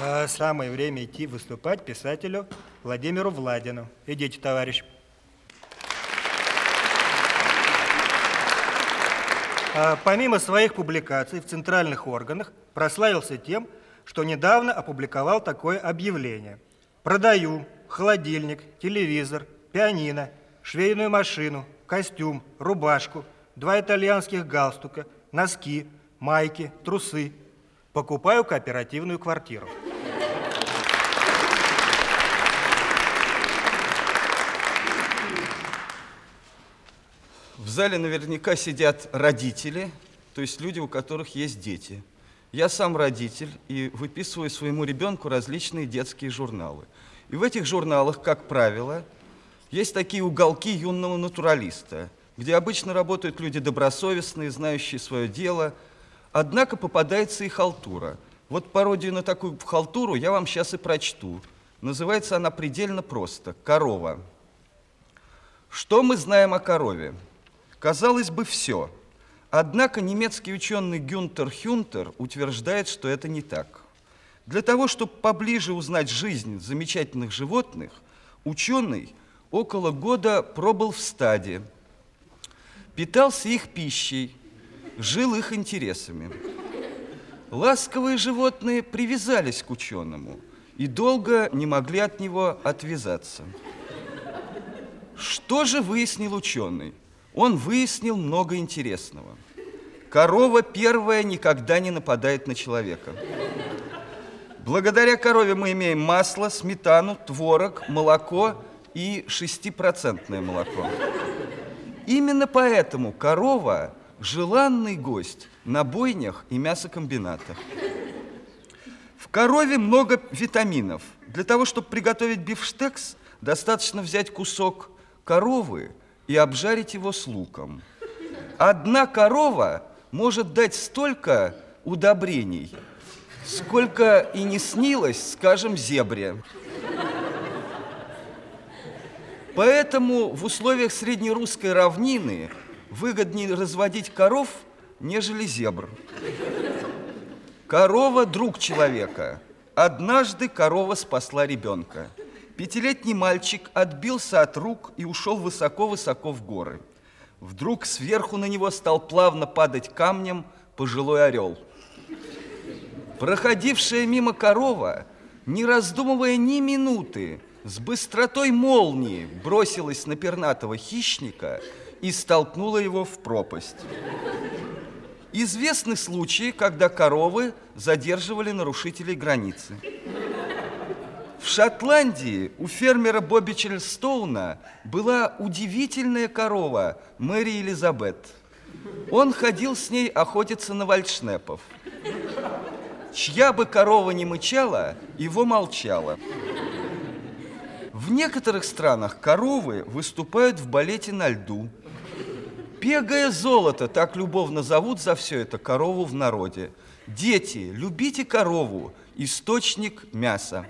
А самое время идти выступать писателю Владимиру Владину. Идите, товарищ. А, помимо своих публикаций в центральных органах, прославился тем, что недавно опубликовал такое объявление. Продаю холодильник, телевизор, пианино, швейную машину, костюм, рубашку, два итальянских галстука, носки, майки, трусы. Покупаю кооперативную квартиру. Зале наверняка сидят родители, то есть люди, у которых есть дети. Я сам родитель и выписываю своему ребенку различные детские журналы. И в этих журналах, как правило, есть такие уголки юного натуралиста, где обычно работают люди добросовестные, знающие свое дело, однако попадается и халтура. Вот пародию на такую халтуру я вам сейчас и прочту. Называется она предельно просто «Корова». Что мы знаем о корове? Казалось бы, все. Однако немецкий ученый Гюнтер Хюнтер утверждает, что это не так. Для того, чтобы поближе узнать жизнь замечательных животных, ученый около года пробыл в стаде, питался их пищей, жил их интересами. Ласковые животные привязались к ученому и долго не могли от него отвязаться. Что же выяснил ученый? Он выяснил много интересного. Корова первая никогда не нападает на человека. Благодаря корове мы имеем масло, сметану, творог, молоко и шестипроцентное молоко. Именно поэтому корова – желанный гость на бойнях и мясокомбинатах. В корове много витаминов. Для того, чтобы приготовить бифштекс, достаточно взять кусок коровы и обжарить его с луком. Одна корова может дать столько удобрений, сколько и не снилось, скажем, зебре. Поэтому в условиях среднерусской равнины выгоднее разводить коров, нежели зебр. Корова – друг человека. Однажды корова спасла ребенка. Пятилетний мальчик отбился от рук и ушел высоко-высоко в горы. Вдруг сверху на него стал плавно падать камнем пожилой орел. Проходившая мимо корова, не раздумывая ни минуты, с быстротой молнии бросилась на пернатого хищника и столкнула его в пропасть. Известны случаи, когда коровы задерживали нарушителей границы. В Шотландии у фермера Бобби Чельстоуна была удивительная корова Мэри Элизабет. Он ходил с ней охотиться на вальшнепов. Чья бы корова не мычала, его молчала. В некоторых странах коровы выступают в балете на льду. Пегое золото, так любовно зовут за все это корову в народе. Дети, любите корову, источник мяса.